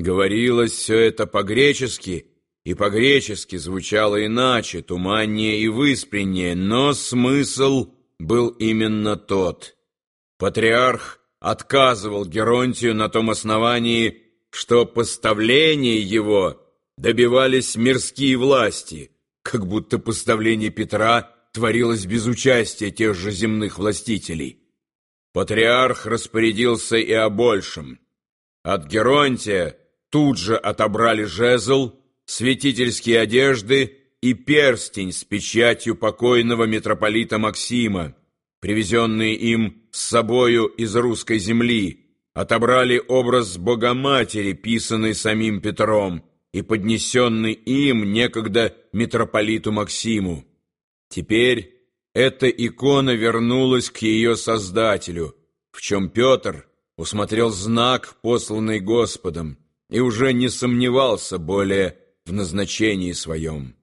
Говорилось все это по-гречески, и по-гречески звучало иначе, туманнее и выспреннее, но смысл был именно тот. Патриарх отказывал Геронтию на том основании, что поставление его добивались мирские власти, как будто поставление Петра творилось без участия тех же земных властителей. Патриарх распорядился и о большем. От Геронтия тут же отобрали жезл, святительские одежды и перстень с печатью покойного митрополита Максима, привезенные им с собою из русской земли, отобрали образ Богоматери, писанный самим Петром и поднесенный им некогда митрополиту Максиму. Теперь эта икона вернулась к ее создателю, в чем Петр усмотрел знак, посланный Господом, и уже не сомневался более в назначении своем.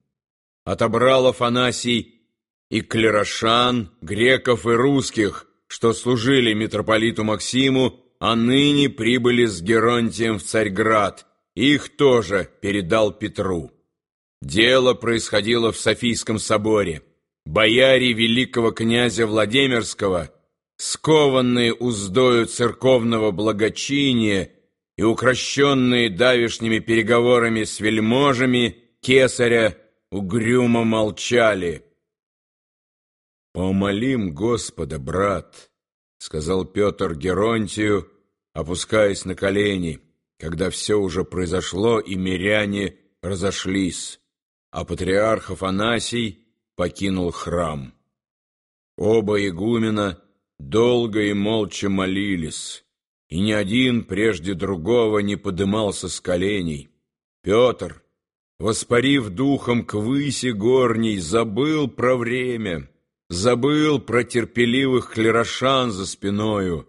Отобрал Афанасий и клерошан, греков и русских, что служили митрополиту Максиму, а ныне прибыли с Геронтием в Царьград, их тоже передал Петру. Дело происходило в Софийском соборе. Бояре великого князя Владимирского, скованные уздою церковного благочиния и укращенные давишними переговорами с вельможами кесаря, угрюмо молчали. «Помолим Господа, брат», — сказал Петр Геронтию, опускаясь на колени, когда все уже произошло и миряне разошлись, а патриарх Афанасий покинул храм. Оба игумена долго и молча молились, и ни один прежде другого не подымался с коленей. Петр, воспарив духом к выси горней, забыл про время, забыл про терпеливых клерошан за спиною.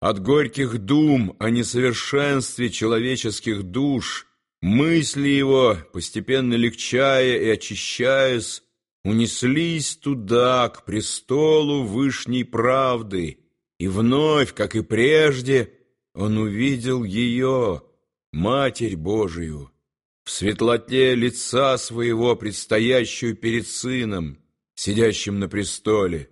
От горьких дум о несовершенстве человеческих душ мысли его, постепенно легчая и очищаясь, унеслись туда, к престолу вышней правды, и вновь, как и прежде, он увидел ее, Матерь Божию, в светлоте лица своего, предстоящую перед сыном, сидящим на престоле.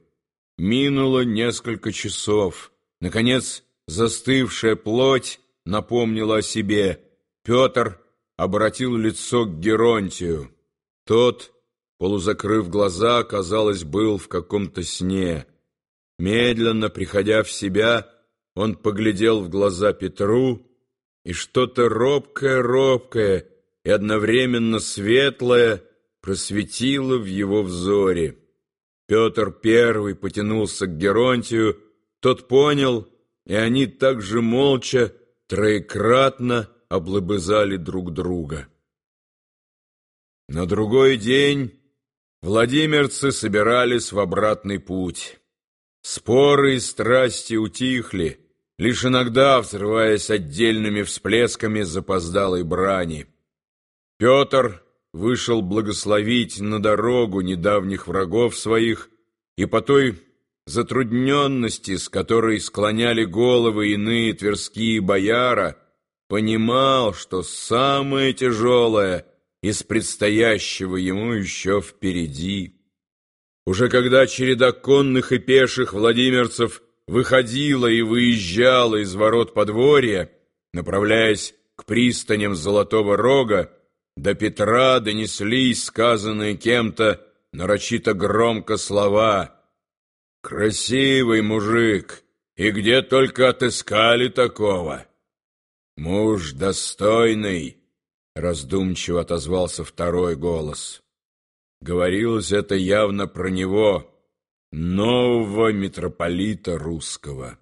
Минуло несколько часов. Наконец, застывшая плоть напомнила о себе. Петр обратил лицо к Геронтию. Тот, полузакрыв глаза, казалось, был в каком-то сне. Медленно, приходя в себя, он поглядел в глаза Петру, и что-то робкое-робкое и одновременно светлое просветило в его взоре. Петр первый потянулся к Геронтию, тот понял, и они также молча, троекратно облобызали друг друга. На другой день владимирцы собирались в обратный путь. Споры и страсти утихли, лишь иногда взрываясь отдельными всплесками запоздалой брани. Петр вышел благословить на дорогу недавних врагов своих, и по той затрудненности, с которой склоняли головы иные тверские бояра, понимал, что самое тяжелое из предстоящего ему еще впереди. Уже когда череда конных и пеших владимирцев выходила и выезжала из ворот подворья, направляясь к пристаням Золотого Рога, до Петра донеслись сказанные кем-то нарочито громко слова «Красивый мужик, и где только отыскали такого?» «Муж достойный», — раздумчиво отозвался второй голос. Говорилось это явно про него, нового митрополита русского.